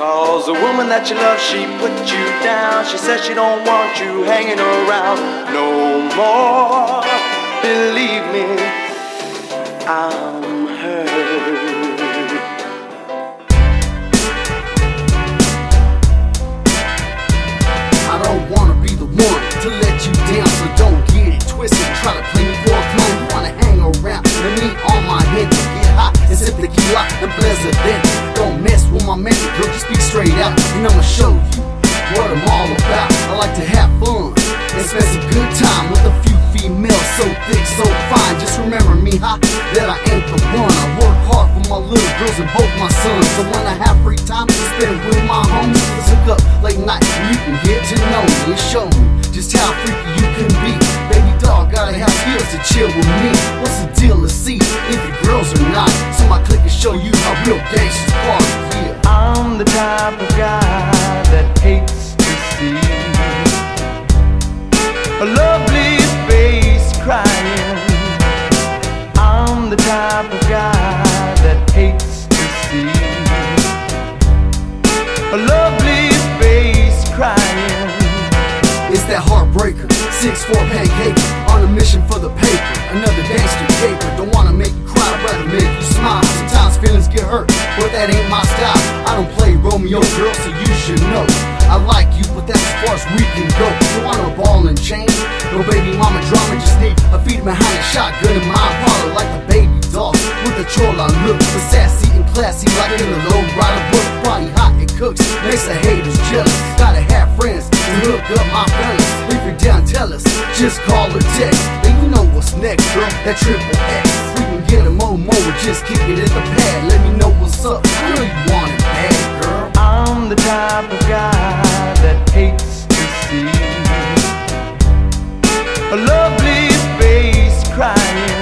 Cause the woman that you love, she put you down. She says she don't want you hanging around no more. Believe me, I'm hurt. I don't wanna be the one to let you down, so don't get it twisted try to play me for a clown. You wanna hang around with me on my head to get hot and sip the tequila and president. Don't mess with my man, girl, just speak straight out, and I'ma show you what I'm all about. I like guy that hates to see a lovely face crying. I'm the type of guy that hates to see a lovely face crying. It's that heartbreaker, six four pancake on a mission for the paper. Another gangster caper, don't wanna make you cry, rather make you smile. Sometimes feelings get hurt, but that ain't my style. I don't play Romeo, girl, so you should know. I like you, but that's as far as we can go. Don't want no ball and chain, no baby mama drama. Just need a feet behind a shotgun in my parlor, like a baby doll with a chola look, but sassy and classy, like in a low rider book. Body hot and cooks, makes the haters jealous. Gotta have friends to hook up my fellas. If you're down, tell us. Just call or text. And you know what's next, girl. That triple X. We can get a mo mo or just kick guy that hates to see a lovely face crying.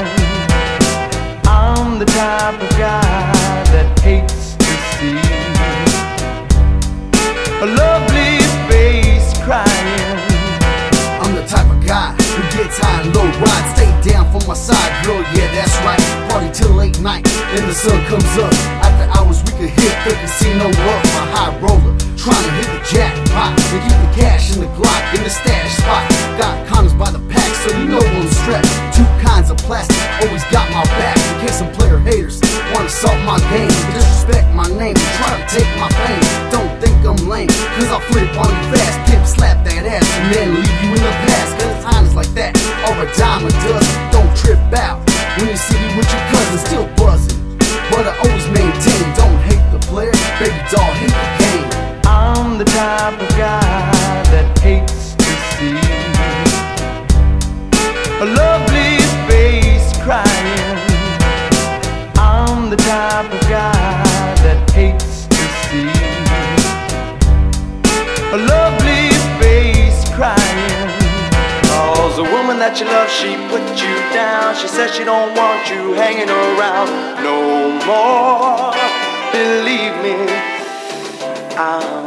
I'm the type of guy that hates to see a lovely face crying. I'm the type of guy who gets high and low ride. Stay down for my side, girl. Yeah, that's right. Party till late night and the sun comes up. After hours, we could hit my game, disrespect my name, try to take my fame. Don't think I'm lame, cause I'll flip on you fast. Pimp slap that ass and then leave you in the past. Cause times like that are a dime a dozen. Don't trip out when you see me with your cousin still buzzing. But I always maintain, don't hate the player, baby doll, hate the game. I'm the type of guy that hates that you love, she put you down. She says she don't want you hanging around no more. Believe me, I'm